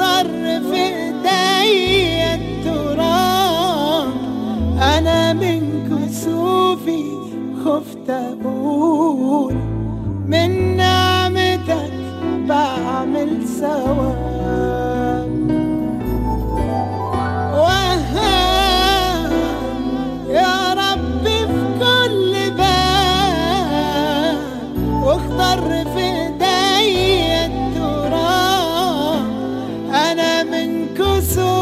الضر في ايديا التراب. أنا من كسوفي خفت أقول. من نعمتك بعمل ثواب يا في كل باب. في Amen Koso.